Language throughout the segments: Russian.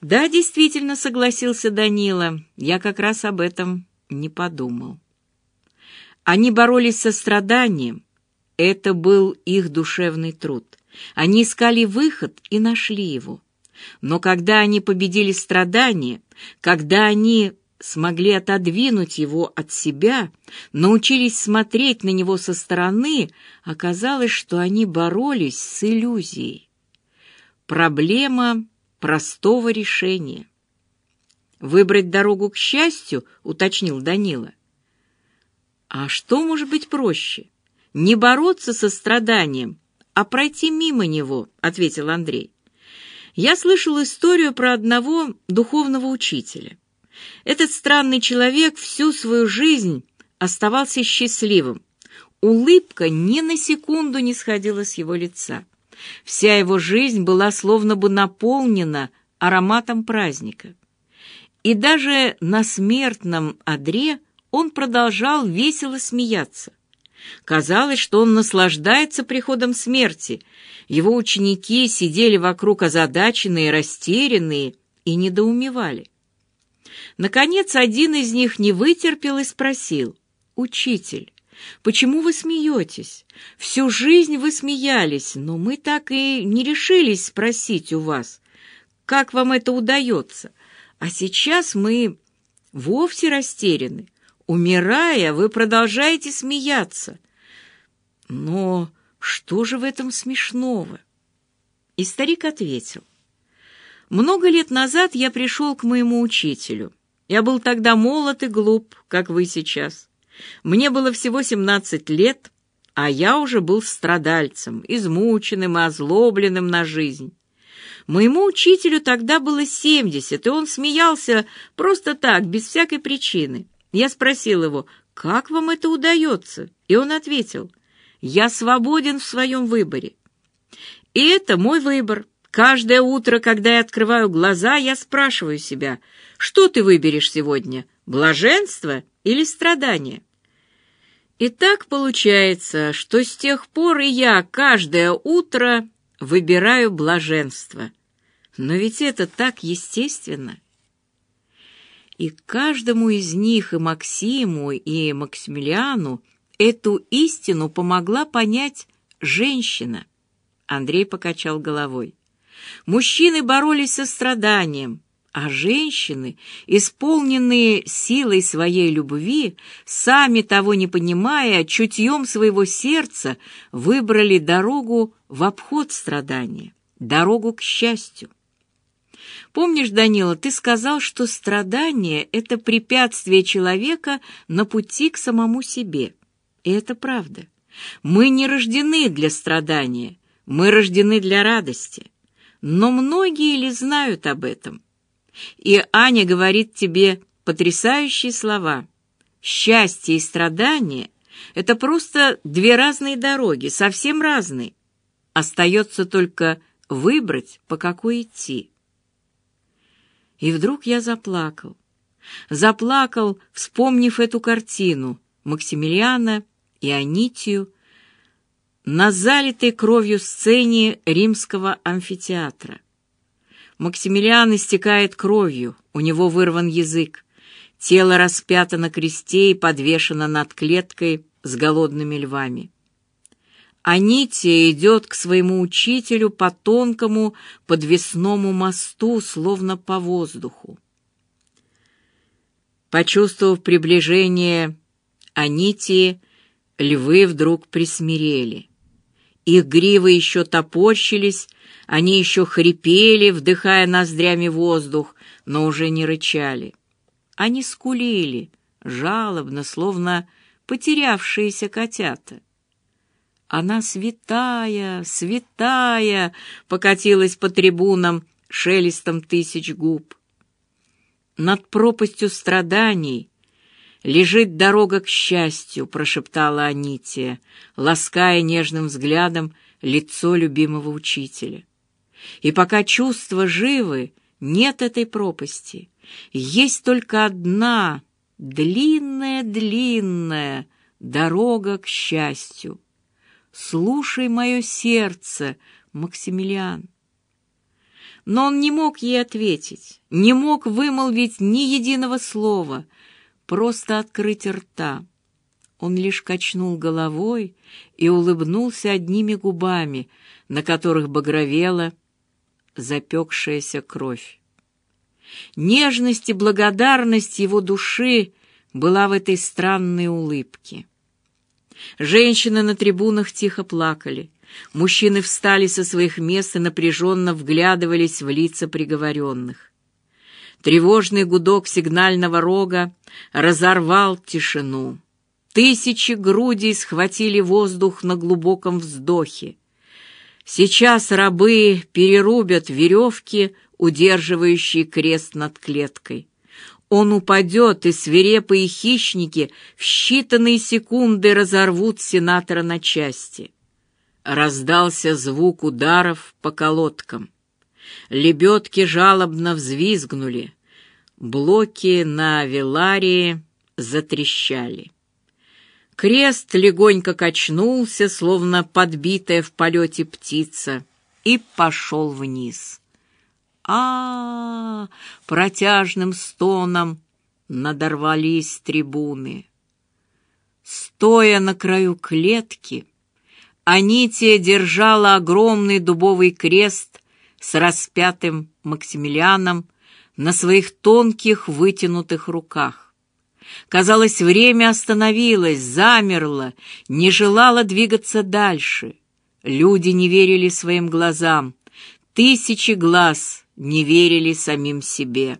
Да, действительно, согласился Данила. Я как раз об этом не подумал. Они боролись со страданием. Это был их душевный труд. Они искали выход и нашли его. Но когда они победили страдание, когда они смогли отодвинуть его от себя, научились смотреть на него со стороны, оказалось, что они боролись с иллюзией. Проблема простого решения. «Выбрать дорогу к счастью?» — уточнил Данила. «А что может быть проще? Не бороться со страданием, а пройти мимо него», — ответил Андрей. «Я слышал историю про одного духовного учителя. Этот странный человек всю свою жизнь оставался счастливым. Улыбка ни на секунду не сходила с его лица. Вся его жизнь была словно бы наполнена ароматом праздника. И даже на смертном одре он продолжал весело смеяться. Казалось, что он наслаждается приходом смерти. Его ученики сидели вокруг озадаченные, растерянные и недоумевали. Наконец, один из них не вытерпел и спросил, «Учитель, почему вы смеетесь? Всю жизнь вы смеялись, но мы так и не решились спросить у вас, как вам это удается. А сейчас мы вовсе растеряны. Умирая, вы продолжаете смеяться. Но что же в этом смешного?» И старик ответил, «Много лет назад я пришел к моему учителю». Я был тогда молод и глуп, как вы сейчас. Мне было всего семнадцать лет, а я уже был страдальцем, измученным и озлобленным на жизнь. Моему учителю тогда было семьдесят, и он смеялся просто так, без всякой причины. Я спросил его, как вам это удается? И он ответил, я свободен в своем выборе. И это мой выбор. Каждое утро, когда я открываю глаза, я спрашиваю себя, что ты выберешь сегодня, блаженство или страдание? И так получается, что с тех пор и я каждое утро выбираю блаженство. Но ведь это так естественно. И каждому из них, и Максиму, и Максимилиану, эту истину помогла понять женщина. Андрей покачал головой. Мужчины боролись со страданием, а женщины, исполненные силой своей любви, сами того не понимая, чутьем своего сердца выбрали дорогу в обход страдания, дорогу к счастью. Помнишь, Данила, ты сказал, что страдание — это препятствие человека на пути к самому себе. И это правда. Мы не рождены для страдания, мы рождены для радости. Но многие ли знают об этом? И Аня говорит тебе потрясающие слова. Счастье и страдание — это просто две разные дороги, совсем разные. Остается только выбрать, по какой идти. И вдруг я заплакал. Заплакал, вспомнив эту картину Максимилиана и Анитию, на залитой кровью сцене римского амфитеатра. Максимилиан истекает кровью, у него вырван язык. Тело распято на кресте и подвешено над клеткой с голодными львами. Анития идет к своему учителю по тонкому подвесному мосту, словно по воздуху. Почувствовав приближение Анитии, львы вдруг присмирели. Их гривы еще топорщились, они еще хрипели, вдыхая ноздрями воздух, но уже не рычали. Они скулили, жалобно, словно потерявшиеся котята. Она святая, святая, покатилась по трибунам шелестом тысяч губ. Над пропастью страданий лежит дорога к счастью», — прошептала Анития, лаская нежным взглядом лицо любимого учителя. «И пока чувства живы, нет этой пропасти. Есть только одна, длинная-длинная дорога к счастью. Слушай мое сердце, Максимилиан». но он не мог ей ответить, не мог вымолвить ни единого слова, просто открыть рта. Он лишь качнул головой и улыбнулся одними губами, на которых багровела запекшаяся кровь. Нежность и благодарность его души была в этой странной улыбке. Женщины на трибунах тихо плакали. Мужчины встали со своих мест и напряженно вглядывались в лица приговоренных. Тревожный гудок сигнального рога разорвал тишину. Тысячи грудей схватили воздух на глубоком вздохе. Сейчас рабы перерубят веревки, удерживающие крест над клеткой. Он упадет, и свирепые хищники в считанные секунды разорвут сенатора на части. Раздался звук ударов по колодкам. Лебедки жалобно взвизгнули. Блоки на Веларии затрещали. Крест легонько качнулся, словно подбитая в полете птица, и пошел вниз. А, -а, -а протяжным стоном надорвались трибуны. Стоя на краю клетки, Анития держала огромный дубовый крест с распятым Максимилианом на своих тонких вытянутых руках. Казалось, время остановилось, замерло, не желало двигаться дальше. Люди не верили своим глазам. Тысячи глаз не верили самим себе.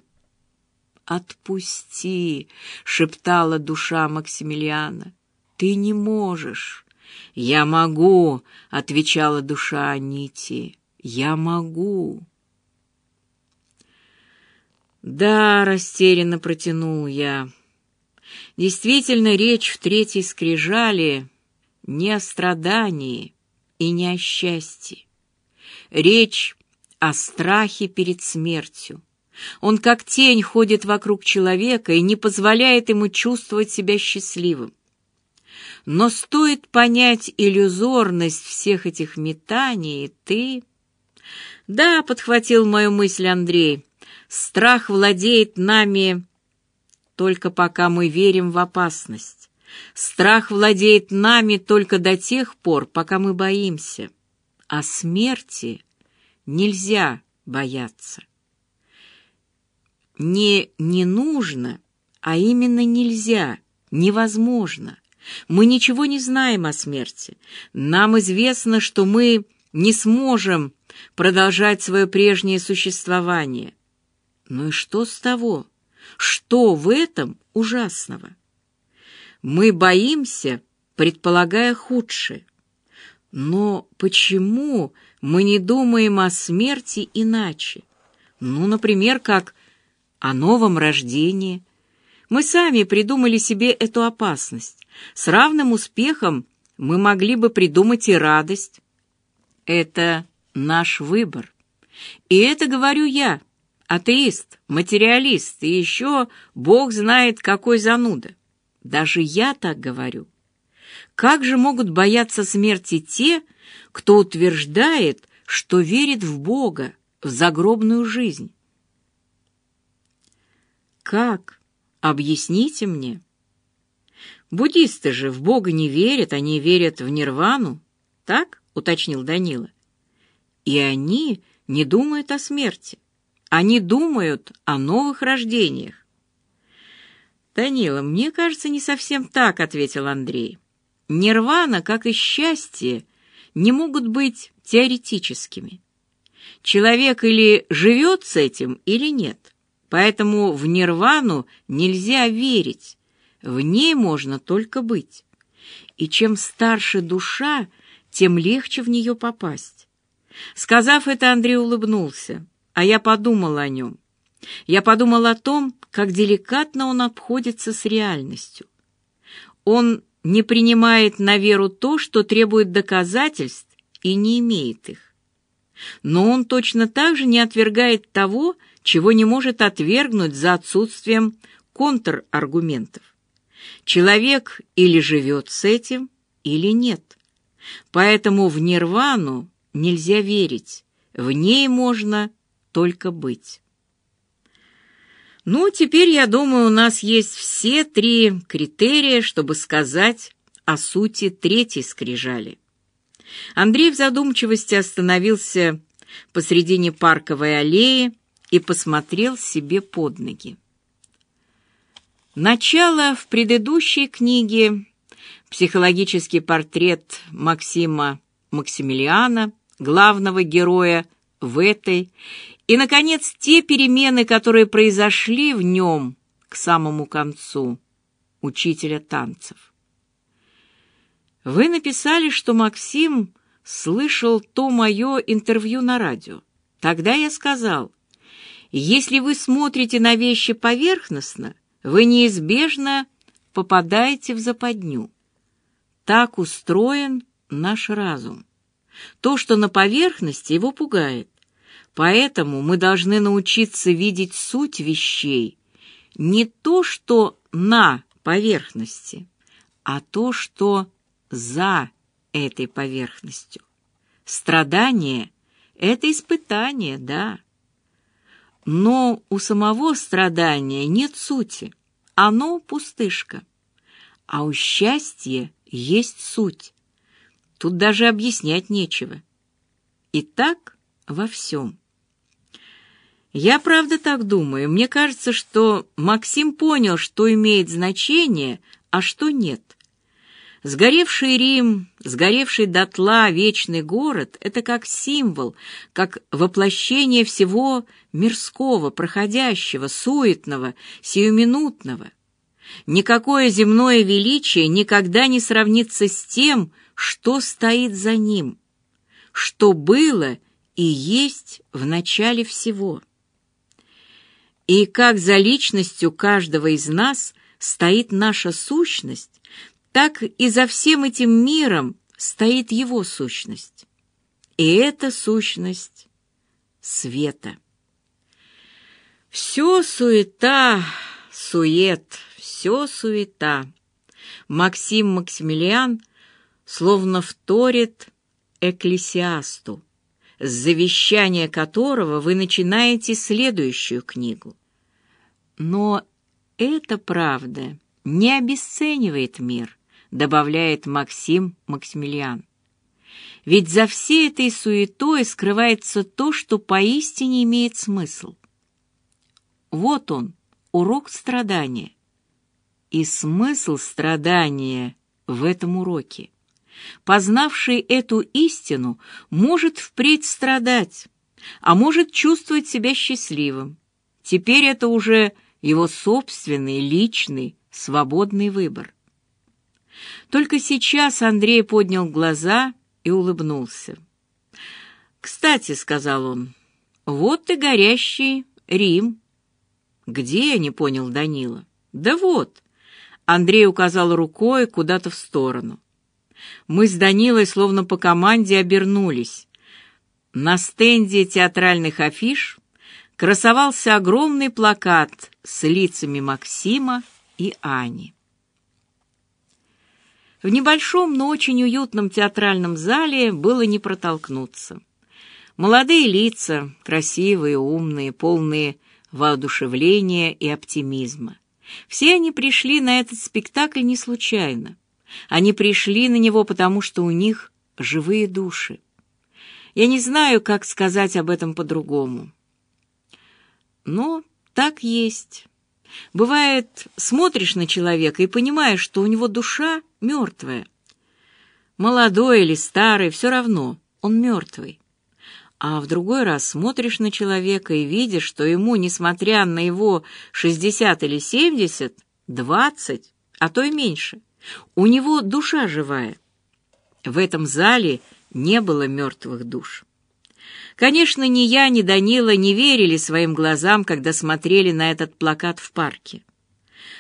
«Отпусти!» — шептала душа Максимилиана. «Ты не можешь!» «Я могу!» — отвечала душа Анити. «Я могу!» «Да», — растерянно протянул я. Действительно, речь в третьей скрижали не о страдании и не о счастье. Речь о страхе перед смертью. Он как тень ходит вокруг человека и не позволяет ему чувствовать себя счастливым. Но стоит понять иллюзорность всех этих метаний, и ты... Да, подхватил мою мысль Андрей, страх владеет нами только пока мы верим в опасность. Страх владеет нами только до тех пор, пока мы боимся. А смерти нельзя бояться. Не не нужно, а именно нельзя, невозможно. Мы ничего не знаем о смерти. Нам известно, что мы не сможем продолжать свое прежнее существование. Ну и что с того? Что в этом ужасного? Мы боимся, предполагая худшее. Но почему мы не думаем о смерти иначе? Ну, например, как о новом рождении. Мы сами придумали себе эту опасность. С равным успехом мы могли бы придумать и радость. Это наш выбор. И это говорю я, атеист, материалист и еще бог знает какой зануда. Даже я так говорю. Как же могут бояться смерти те, кто утверждает, что верит в Бога, в загробную жизнь? Как? Объясните мне. Буддисты же в Бога не верят, они верят в нирвану, так? уточнил Данила. И они не думают о смерти. Они думают о новых рождениях. Данила, мне кажется, не совсем так, ответил Андрей. Нирвана, как и счастье, не могут быть теоретическими. Человек или живет с этим, или нет. Поэтому в нирвану нельзя верить, в ней можно только быть. И чем старше душа, тем легче в нее попасть. Сказав это, Андрей улыбнулся, а я подумал о нем. Я подумал о том, как деликатно он обходится с реальностью. Он не принимает на веру то, что требует доказательств, и не имеет их. Но он точно так же не отвергает того, чего не может отвергнуть за отсутствием контраргументов. Человек или живет с этим, или нет. Поэтому в нирвану нельзя верить, в ней можно только быть. Ну, теперь, я думаю, у нас есть все три критерия, чтобы сказать о сути третьей скрижали. Андрей в задумчивости остановился посредине парковой аллеи и посмотрел себе под ноги. Начало в предыдущей книге «Психологический портрет Максима Максимилиана», главного героя в этой, и, наконец, те перемены, которые произошли в нем к самому концу, учителя танцев. Вы написали, что Максим слышал то мое интервью на радио. Тогда я сказал, если вы смотрите на вещи поверхностно, вы неизбежно попадаете в западню. Так устроен наш разум. То, что на поверхности, его пугает. Поэтому мы должны научиться видеть суть вещей, не то, что на поверхности, а то, что за этой поверхностью. Страдание — это испытание, да. Но у самого страдания нет сути, оно пустышка. А у счастья есть суть. Тут даже объяснять нечего. И так во всем. Я правда так думаю. Мне кажется, что Максим понял, что имеет значение, а что нет. Сгоревший Рим, сгоревший дотла вечный город — это как символ, как воплощение всего мирского, проходящего, суетного, сиюминутного. Никакое земное величие никогда не сравнится с тем, что стоит за ним, что было и есть в начале всего. И как за личностью каждого из нас стоит наша сущность, так и за всем этим миром стоит его сущность. И эта сущность света. Все суета, сует, все суета. Максим Максимилиан словно вторит экклесиасту, с завещания которого вы начинаете следующую книгу. Но эта правда не обесценивает мир, добавляет Максим Максимилиан. Ведь за всей этой суетой скрывается то, что поистине имеет смысл. Вот он, урок страдания. И смысл страдания в этом уроке. Познавший эту истину может впредь страдать, а может чувствовать себя счастливым. Теперь это уже его собственный, личный, свободный выбор. Только сейчас Андрей поднял глаза и улыбнулся. «Кстати», — сказал он, — «вот и горящий Рим». «Где?» — не понял Данила. «Да вот». Андрей указал рукой куда-то в сторону. Мы с Данилой словно по команде обернулись. На стенде театральных афиш красовался огромный плакат с лицами Максима и Ани. В небольшом, но очень уютном театральном зале было не протолкнуться. Молодые лица, красивые, умные, полные воодушевления и оптимизма. Все они пришли на этот спектакль не случайно. Они пришли на него, потому что у них живые души. Я не знаю, как сказать об этом по-другому. Но так есть. Бывает, смотришь на человека и понимаешь, что у него душа мертвая. Молодой или старый, все равно, он мертвый. А в другой раз смотришь на человека и видишь, что ему, несмотря на его 60 или 70, 20, а то и меньше, у него душа живая. В этом зале не было мертвых душ. Конечно, ни я, ни Данила не верили своим глазам, когда смотрели на этот плакат в парке.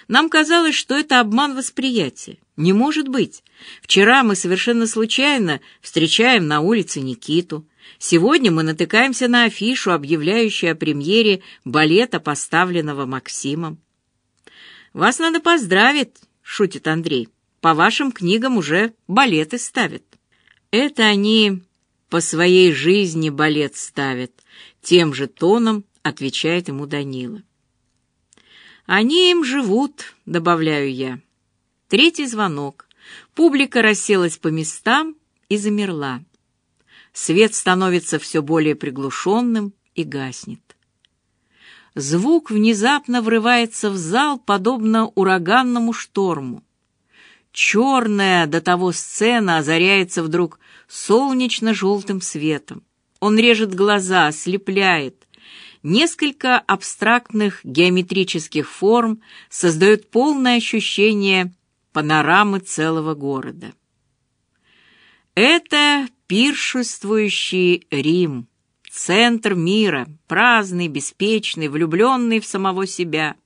Нам казалось, что это обман восприятия. Не может быть. Вчера мы совершенно случайно встречаем на улице Никиту. Сегодня мы натыкаемся на афишу, объявляющую о премьере балета, поставленного Максимом. «Вас надо поздравить», — шутит Андрей. «По вашим книгам уже балеты ставят». Это они по своей жизни балет ставят, Тем же тоном отвечает ему Данила. «Они им живут», — добавляю я. Третий звонок. Публика расселась по местам и замерла. Свет становится все более приглушенным и гаснет. Звук внезапно врывается в зал, подобно ураганному шторму. Черная до того сцена озаряется вдруг солнечно-желтым светом. Он режет глаза, ослепляет. Несколько абстрактных геометрических форм создают полное ощущение панорамы целого города. Это пиршествующий Рим, центр мира, праздный, беспечный, влюбленный в самого себя.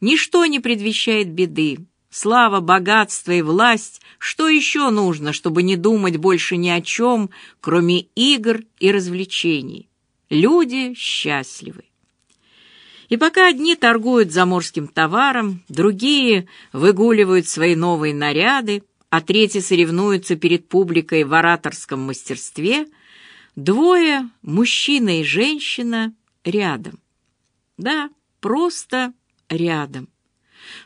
Ничто не предвещает беды. Слава, богатство и власть — что еще нужно, чтобы не думать больше ни о чем, кроме игр и развлечений? Люди счастливы. И пока одни торгуют заморским товаром, другие выгуливают свои новые наряды, а третьи соревнуются перед публикой в ораторском мастерстве, двое, мужчина и женщина, рядом. Да, просто рядом.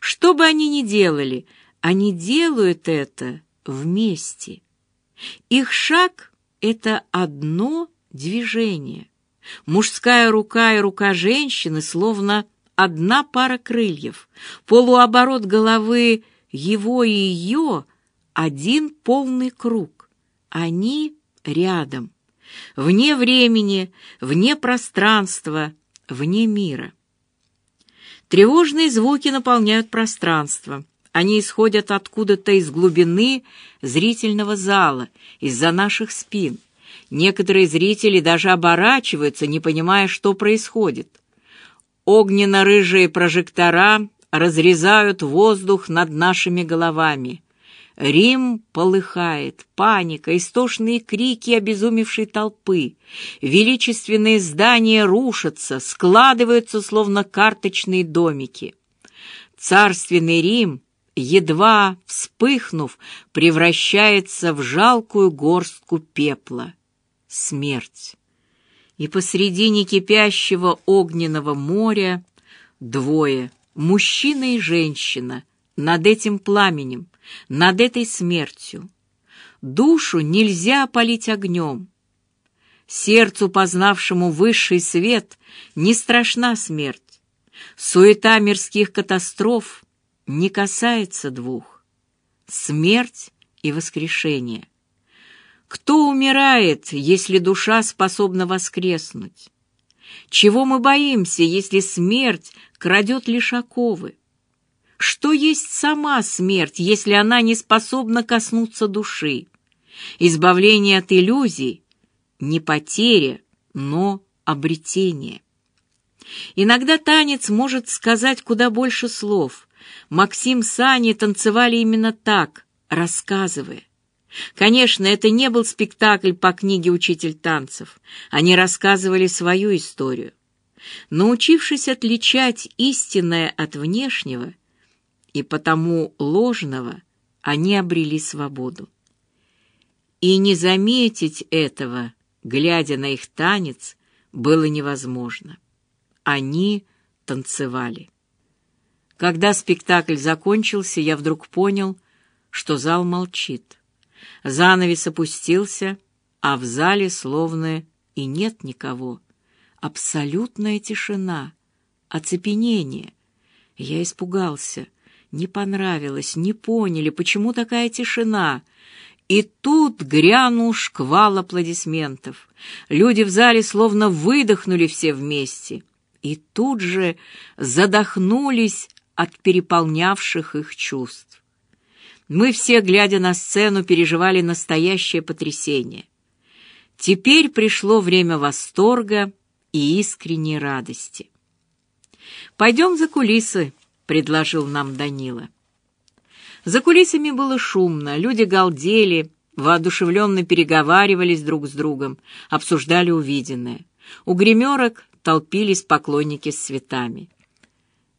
Что бы они ни делали, они делают это вместе. Их шаг — это одно движение. Мужская рука и рука женщины словно одна пара крыльев. Полуоборот головы его и ее — один полный круг. Они рядом, вне времени, вне пространства, вне мира. Тревожные звуки наполняют пространство. Они исходят откуда-то из глубины зрительного зала, из-за наших спин. Некоторые зрители даже оборачиваются, не понимая, что происходит. Огненно-рыжие прожектора разрезают воздух над нашими головами. Рим полыхает, паника, истошные крики обезумевшей толпы. Величественные здания рушатся, складываются, словно карточные домики. Царственный Рим, едва вспыхнув, превращается в жалкую горстку пепла. Смерть. И посредине кипящего огненного моря двое, мужчина и женщина, над этим пламенем, над этой смертью. Душу нельзя опалить огнем. Сердцу, познавшему высший свет, не страшна смерть. Суета мирских катастроф не касается двух — смерть и воскрешение. Кто умирает, если душа способна воскреснуть? Чего мы боимся, если смерть крадет лишь оковы? Что есть сама смерть, если она не способна коснуться души? Избавление от иллюзий — не потеря, но обретение. Иногда танец может сказать куда больше слов. Максим с Аней танцевали именно так, рассказывая. Конечно, это не был спектакль по книге «Учитель танцев». Они рассказывали свою историю. Научившись отличать истинное от внешнего и потому ложного, они обрели свободу. И не заметить этого, глядя на их танец, было невозможно. Они танцевали. Когда спектакль закончился, я вдруг понял, что зал молчит. Занавес опустился, а в зале словно и нет никого. Абсолютная тишина, оцепенение. Я испугался. Не понравилось, не поняли, почему такая тишина. И тут грянул шквал аплодисментов. Люди в зале словно выдохнули все вместе и тут же задохнулись от переполнявших их чувств. Мы все, глядя на сцену, переживали настоящее потрясение. Теперь пришло время восторга и искренней радости. «Пойдем за кулисы», — предложил нам Данила. За кулисами было шумно, люди галдели, воодушевленно переговаривались друг с другом, обсуждали увиденное. У гримерок толпились поклонники с цветами.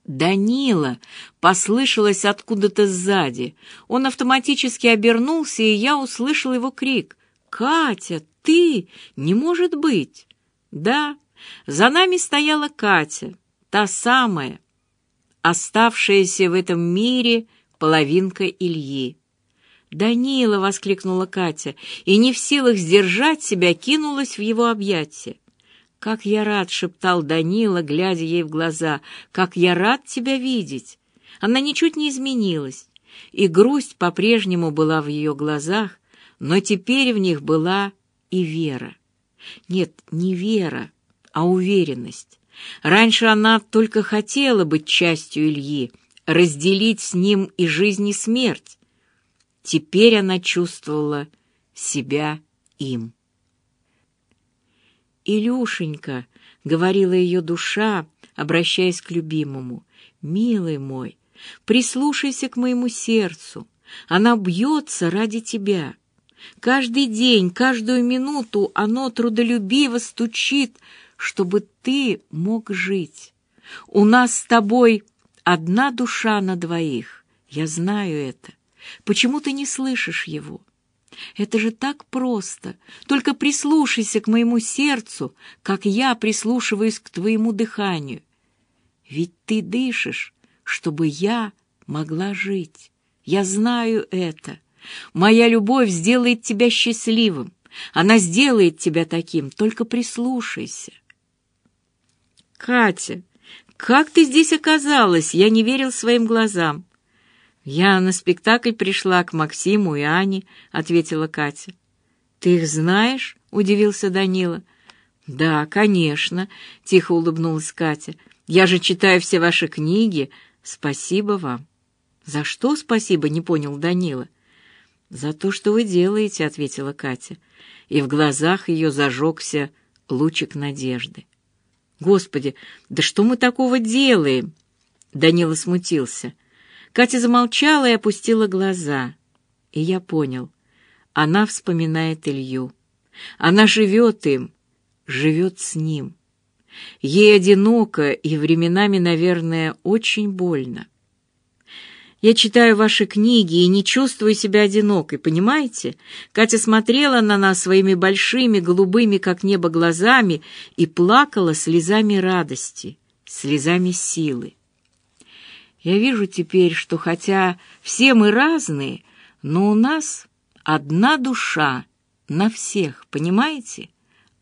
«Данила!» — послышалось откуда-то сзади. Он автоматически обернулся, и я услышал его крик. «Катя, ты? Не может быть!» «Да, За нами стояла Катя, та самая, оставшаяся в этом мире половинка Ильи. «Данила!» — воскликнула Катя, и не в силах сдержать себя, кинулась в его объятия. «Как я рад!» — шептал Данила, глядя ей в глаза. «Как я рад тебя видеть!» Она ничуть не изменилась, и грусть по-прежнему была в ее глазах, но теперь в них была и вера. Нет, не вера, а уверенность. Раньше она только хотела быть частью Ильи, разделить с ним и жизнь, и смерть. Теперь она чувствовала себя им. «Илюшенька», — говорила ее душа, обращаясь к любимому, — «милый мой, прислушайся к моему сердцу, она бьется ради тебя». Каждый день, каждую минуту оно трудолюбиво стучит, чтобы ты мог жить. У нас с тобой одна душа на двоих. Я знаю это. Почему ты не слышишь его? Это же так просто. Только прислушайся к моему сердцу, как я прислушиваюсь к твоему дыханию. Ведь ты дышишь, чтобы я могла жить. Я знаю это. Моя любовь сделает тебя счастливым. Она сделает тебя таким. Только прислушайся. Катя, как ты здесь оказалась? Я не верил своим глазам. Я на спектакль пришла к Максиму и Ане, ответила Катя. Ты их знаешь? удивился Данила. Да, конечно, тихо улыбнулась Катя. Я же читаю все ваши книги. Спасибо вам. За что спасибо, не понял Данила. «За то, что вы делаете», — ответила Катя, и в глазах ее зажегся лучик надежды. «Господи, да что мы такого делаем?» Данила смутился. Катя замолчала и опустила глаза. И я понял. Она вспоминает Илью. Она живет им, живет с ним. Ей одиноко и временами, наверное, очень больно. Я читаю ваши книги и не чувствую себя одинокой, понимаете? Катя смотрела на нас своими большими, голубыми, как небо, глазами и плакала слезами радости, слезами силы. Я вижу теперь, что хотя все мы разные, но у нас одна душа на всех, понимаете?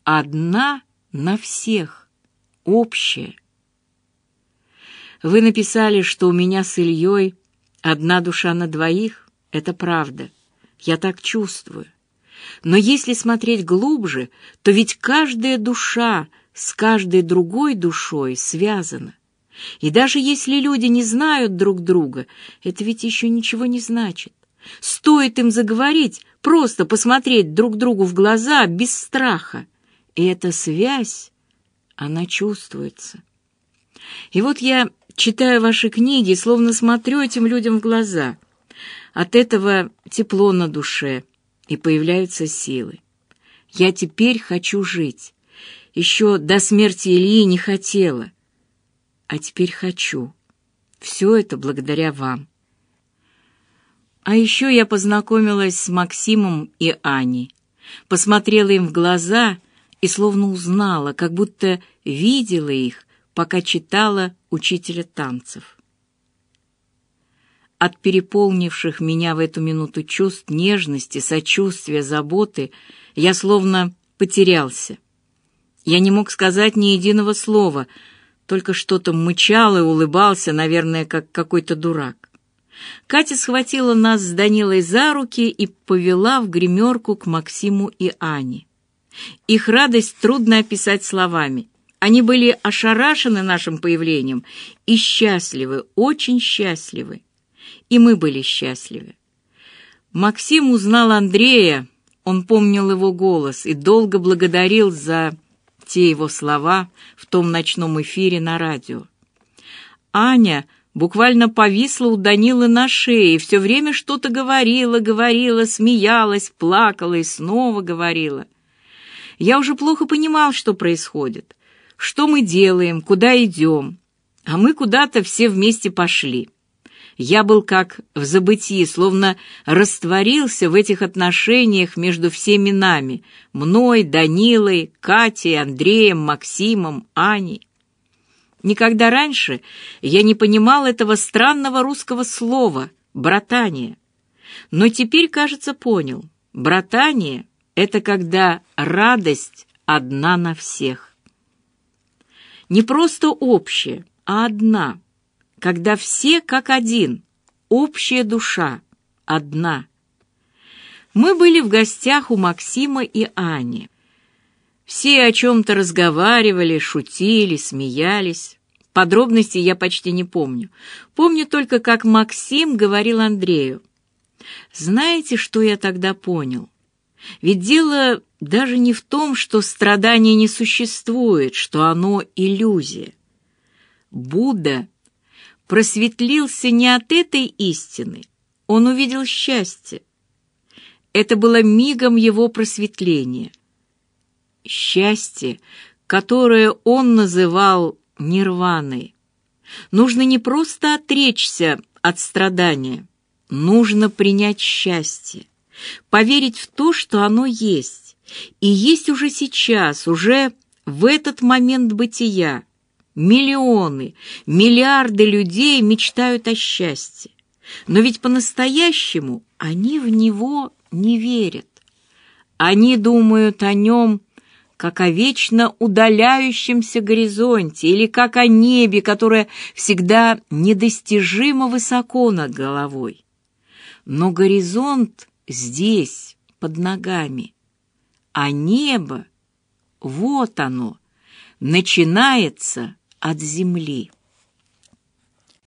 Одна на всех, общая. Вы написали, что у меня с Ильей Одна душа на двоих — это правда. Я так чувствую. Но если смотреть глубже, то ведь каждая душа с каждой другой душой связана. И даже если люди не знают друг друга, это ведь еще ничего не значит. Стоит им заговорить, просто посмотреть друг другу в глаза без страха. И эта связь, она чувствуется. И вот я читаю ваши книги, словно смотрю этим людям в глаза. От этого тепло на душе, и появляются силы. Я теперь хочу жить. Еще до смерти Ильи не хотела, а теперь хочу. Все это благодаря вам. А еще я познакомилась с Максимом и Аней, посмотрела им в глаза и словно узнала, как будто видела их, пока читала учителя танцев. От переполнивших меня в эту минуту чувств нежности, сочувствия, заботы я словно потерялся. Я не мог сказать ни единого слова, только что-то мычал и улыбался, наверное, как какой-то дурак. Катя схватила нас с Данилой за руки и повела в гримерку к Максиму и Ане. Их радость трудно описать словами. Они были ошарашены нашим появлением и счастливы, очень счастливы. И мы были счастливы. Максим узнал Андрея, он помнил его голос и долго благодарил за те его слова в том ночном эфире на радио. Аня буквально повисла у Данилы на шее и все время что-то говорила, говорила, смеялась, плакала и снова говорила. Я уже плохо понимал, что происходит что мы делаем, куда идем. А мы куда-то все вместе пошли. Я был как в забытии, словно растворился в этих отношениях между всеми нами, мной, Данилой, Катей, Андреем, Максимом, Аней. Никогда раньше я не понимал этого странного русского слова «братание». Но теперь, кажется, понял. Братание — это когда радость одна на всех. Не просто общая, а одна, когда все как один, общая душа, одна. Мы были в гостях у Максима и Ани. Все о чем-то разговаривали, шутили, смеялись. Подробностей я почти не помню. Помню только, как Максим говорил Андрею. Знаете, что я тогда понял? Ведь дело даже не в том, что страдание не существует, что оно иллюзия. Будда просветлился не от этой истины, он увидел счастье. Это было мигом его просветления. Счастье, которое он называл нирваной. Нужно не просто отречься от страдания, нужно принять счастье, поверить в то, что оно есть, и есть уже сейчас, уже в этот момент бытия. Миллионы, миллиарды людей мечтают о счастье. Но ведь по-настоящему они в него не верят. Они думают о нем как о вечно удаляющемся горизонте или как о небе, которое всегда недостижимо высоко над головой. Но горизонт здесь, под ногами, а небо, вот оно, начинается от земли.